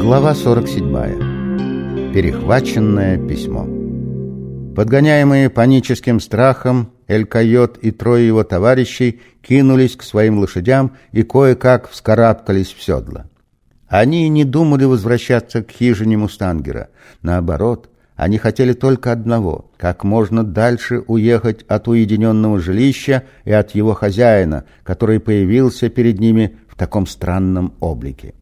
Глава 47. Перехваченное письмо. Подгоняемые паническим страхом, Эль-Койот и трое его товарищей кинулись к своим лошадям и кое-как вскарабкались в седло. Они не думали возвращаться к хижине Мустангера. Наоборот, они хотели только одного — как можно дальше уехать от уединенного жилища и от его хозяина, который появился перед ними в таком странном облике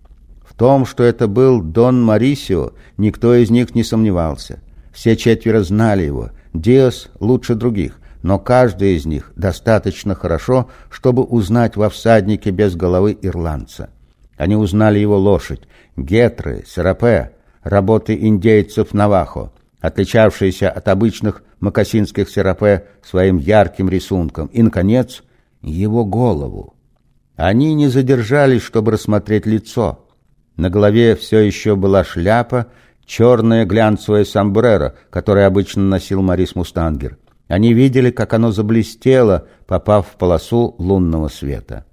том, что это был Дон Марисио, никто из них не сомневался. Все четверо знали его, Диас лучше других, но каждый из них достаточно хорошо, чтобы узнать во всаднике без головы ирландца. Они узнали его лошадь, гетры, серапе, работы индейцев Навахо, отличавшиеся от обычных мокасинских серапе своим ярким рисунком, и, наконец, его голову. Они не задержались, чтобы рассмотреть лицо — на голове все еще была шляпа, черная глянцевая сомбреро, которое обычно носил Марис Мустангер. Они видели, как оно заблестело, попав в полосу лунного света.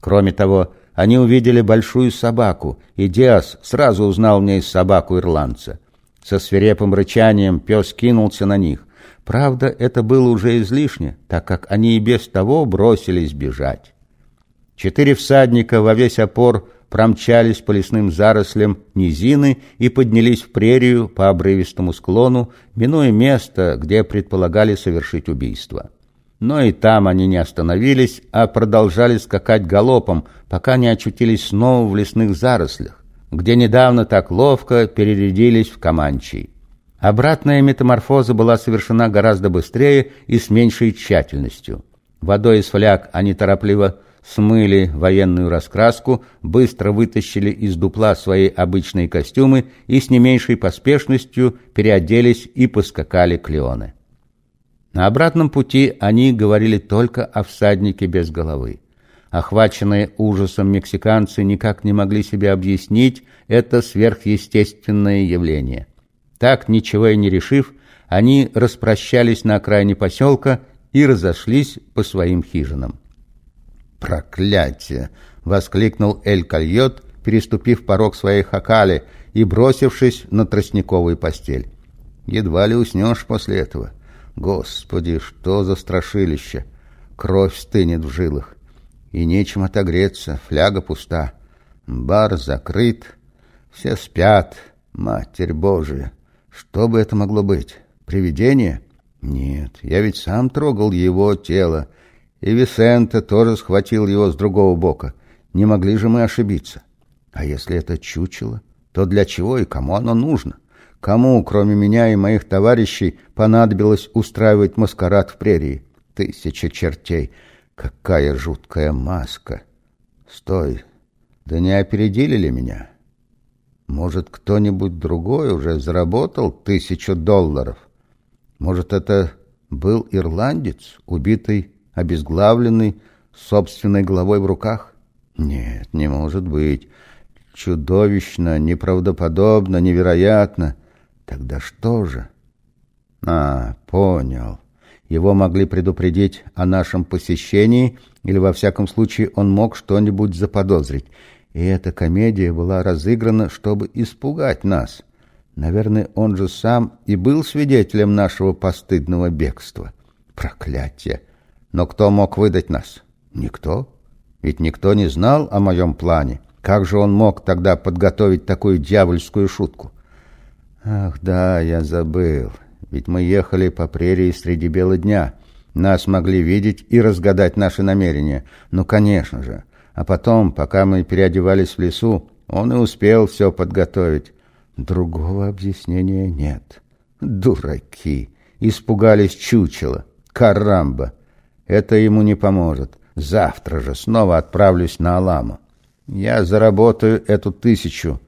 Кроме того, они увидели большую собаку, и Диас сразу узнал в ней собаку ирландца. Со свирепым рычанием пес кинулся на них. Правда, это было уже излишне, так как они и без того бросились бежать. Четыре всадника во весь опор промчались по лесным зарослям низины и поднялись в прерию по обрывистому склону, минуя место, где предполагали совершить убийство. Но и там они не остановились, а продолжали скакать галопом, пока не очутились снова в лесных зарослях, где недавно так ловко перерядились в Каманчий. Обратная метаморфоза была совершена гораздо быстрее и с меньшей тщательностью. Водой из фляг они торопливо смыли военную раскраску, быстро вытащили из дупла свои обычные костюмы и с не меньшей поспешностью переоделись и поскакали к Леоне. На обратном пути они говорили только о всаднике без головы. Охваченные ужасом мексиканцы никак не могли себе объяснить это сверхъестественное явление. Так, ничего и не решив, они распрощались на окраине поселка и разошлись по своим хижинам. «Проклятие!» — воскликнул Эль Кальот, переступив порог своей хакали и бросившись на тростниковую постель. «Едва ли уснешь после этого. Господи, что за страшилище! Кровь стынет в жилах. И нечем отогреться, фляга пуста. Бар закрыт, все спят. Матерь Божия! Что бы это могло быть? Привидение? Нет, я ведь сам трогал его тело, и Висенте тоже схватил его с другого бока. Не могли же мы ошибиться. А если это чучело, то для чего и кому оно нужно? Кому, кроме меня и моих товарищей, понадобилось устраивать маскарад в прерии? Тысяча чертей! Какая жуткая маска! Стой! Да не опередили ли меня? Может, кто-нибудь другой уже заработал тысячу долларов? Может, это был ирландец, убитый обезглавленный, собственной головой в руках? Нет, не может быть. Чудовищно, неправдоподобно, невероятно. Тогда что же? А, понял. Его могли предупредить о нашем посещении, или, во всяком случае, он мог что-нибудь заподозрить. И эта комедия была разыграна, чтобы испугать нас. Наверное, он же сам и был свидетелем нашего постыдного бегства. Проклятие! Но кто мог выдать нас? Никто. Ведь никто не знал о моем плане. Как же он мог тогда подготовить такую дьявольскую шутку? Ах, да, я забыл. Ведь мы ехали по прерии среди бела дня. Нас могли видеть и разгадать наши намерения. Ну, конечно же. А потом, пока мы переодевались в лесу, он и успел все подготовить. Другого объяснения нет. Дураки! Испугались чучела. Карамба! Это ему не поможет. Завтра же снова отправлюсь на Аламу. Я заработаю эту тысячу.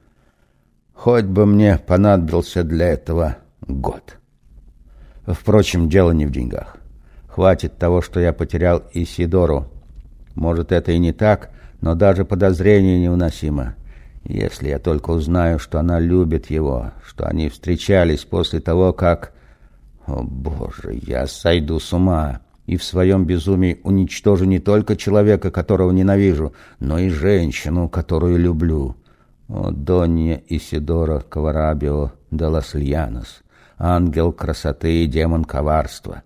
Хоть бы мне понадобился для этого год. Впрочем, дело не в деньгах. Хватит того, что я потерял Исидору. Может, это и не так, но даже подозрение невыносимо. Если я только узнаю, что она любит его, что они встречались после того, как... О, Боже, я сойду с ума и в своем безумии уничтожу не только человека, которого ненавижу, но и женщину, которую люблю. О, Донья Исидора Каварабио де лас ангел красоты и демон коварства.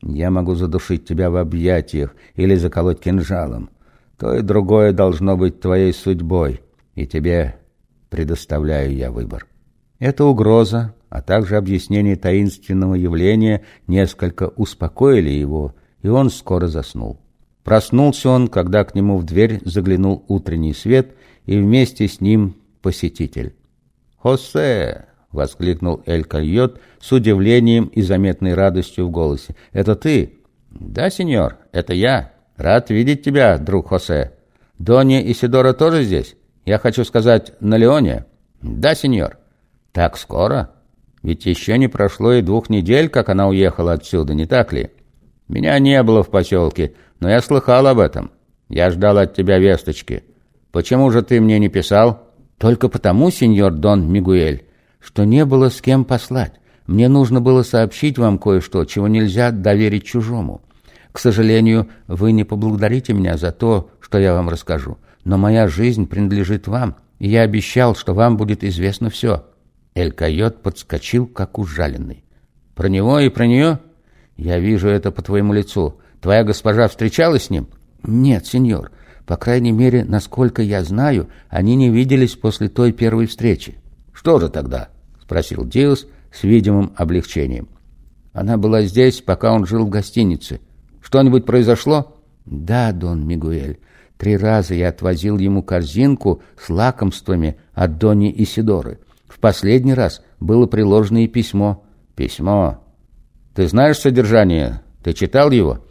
Я могу задушить тебя в объятиях или заколоть кинжалом. То и другое должно быть твоей судьбой, и тебе предоставляю я выбор. Эта угроза, а также объяснение таинственного явления несколько успокоили его, и он скоро заснул. Проснулся он, когда к нему в дверь заглянул утренний свет, и вместе с ним посетитель. «Хосе!» — воскликнул Эль Кальот с удивлением и заметной радостью в голосе. «Это ты?» «Да, сеньор, это я. Рад видеть тебя, друг Хосе. Донья Исидора тоже здесь? Я хочу сказать, на Леоне?» «Да, сеньор». «Так скоро? Ведь еще не прошло и двух недель, как она уехала отсюда, не так ли?» «Меня не было в поселке, но я слыхал об этом. Я ждал от тебя весточки. Почему же ты мне не писал?» «Только потому, сеньор Дон Мигуэль, что не было с кем послать. Мне нужно было сообщить вам кое-что, чего нельзя доверить чужому. К сожалению, вы не поблагодарите меня за то, что я вам расскажу, но моя жизнь принадлежит вам, и я обещал, что вам будет известно все». Эль-Койот подскочил, как ужаленный. «Про него и про нее? Я вижу это по твоему лицу. Твоя госпожа встречалась с ним?» «Нет, сеньор. По крайней мере, насколько я знаю, они не виделись после той первой встречи». «Что же тогда?» — спросил Диус с видимым облегчением. «Она была здесь, пока он жил в гостинице. Что-нибудь произошло?» «Да, Дон Мигуэль. Три раза я отвозил ему корзинку с лакомствами от Дони Исидоры. В последний раз было приложено и письмо». «Письмо? Ты знаешь содержание? Ты читал его?»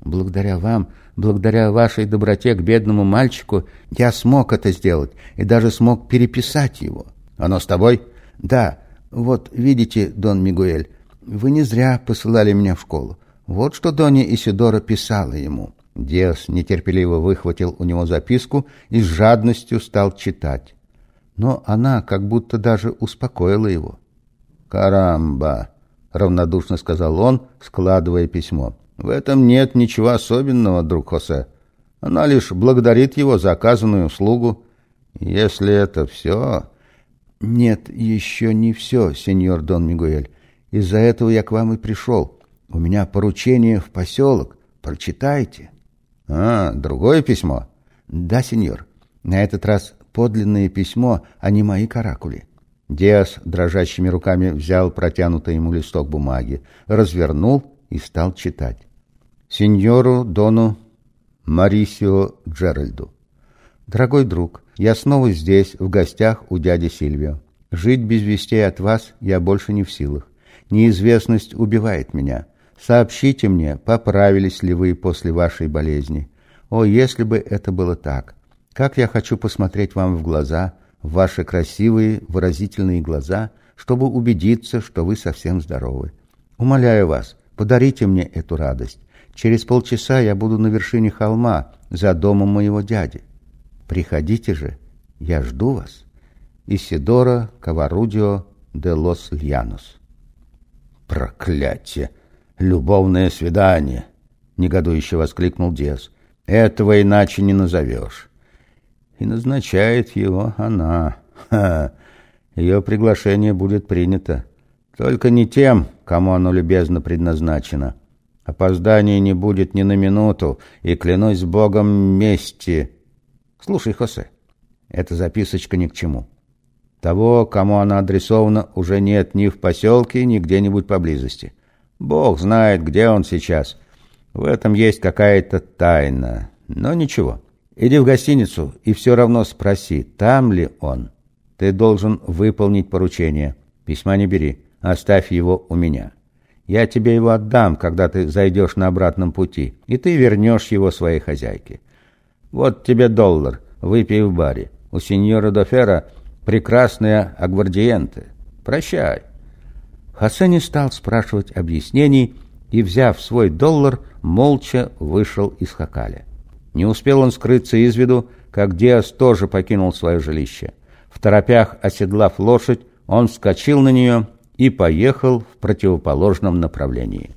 «Благодаря вам, благодаря вашей доброте к бедному мальчику, я смог это сделать и даже смог переписать его». «Оно с тобой?» «Да. Вот, видите, Дон Мигуэль, вы не зря посылали меня в школу. Вот что Донья Исидора писала ему». Диас нетерпеливо выхватил у него записку и с жадностью стал читать. Но она как будто даже успокоила его. «Карамба!» — равнодушно сказал он, складывая письмо. «В этом нет ничего особенного, друг Хосе. Она лишь благодарит его за оказанную услугу. Если это все...» «Нет, еще не все, сеньор Дон Мигуэль. Из-за этого я к вам и пришел. У меня поручение в поселок. Прочитайте». «А, другое письмо?» «Да, сеньор. На этот раз подлинное письмо, а не мои каракули». Диас дрожащими руками взял протянутый ему листок бумаги, развернул и стал читать. «Сеньору Дону Марисио Джеральду. Дорогой друг, я снова здесь, в гостях у дяди Сильвио. Жить без вестей от вас я больше не в силах. Неизвестность убивает меня. Сообщите мне, поправились ли вы после вашей болезни. О, если бы это было так! Как я хочу посмотреть вам в глаза, ваши красивые, выразительные глаза, чтобы убедиться, что вы совсем здоровы. Умоляю вас, подарите мне эту радость. Через полчаса я буду на вершине холма, за домом моего дяди. Приходите же, я жду вас. Исидора Каварудио де лос Льянос. Проклятие! Любовное свидание! Негодующе воскликнул Диас. Этого иначе не назовешь. И назначает его она. Ха! Ее приглашение будет принято. Только не тем, кому оно любезно предназначено. Опоздания не будет ни на минуту, и, клянусь Богом, мести Слушай, Хосе, эта записочка ни к чему. Того, кому она адресована, уже нет ни в поселке, ни где-нибудь поблизости. Бог знает, где он сейчас. В этом есть какая-то тайна. Но ничего. Иди в гостиницу и все равно спроси, там ли он. Ты должен выполнить поручение. Письма не бери. Оставь его у меня. Я тебе его отдам, когда ты зайдешь на обратном пути, и ты вернешь его своей хозяйке. Вот тебе доллар, выпей в баре. У сеньора Дофера прекрасные агвардиенты. Прощай». Хосе не стал спрашивать объяснений и, взяв свой доллар, молча вышел из Хакаля. Не успел он скрыться из виду, как Диас тоже покинул свое жилище. В торопях оседлав лошадь, он вскочил на нее и поехал в противоположном направлении.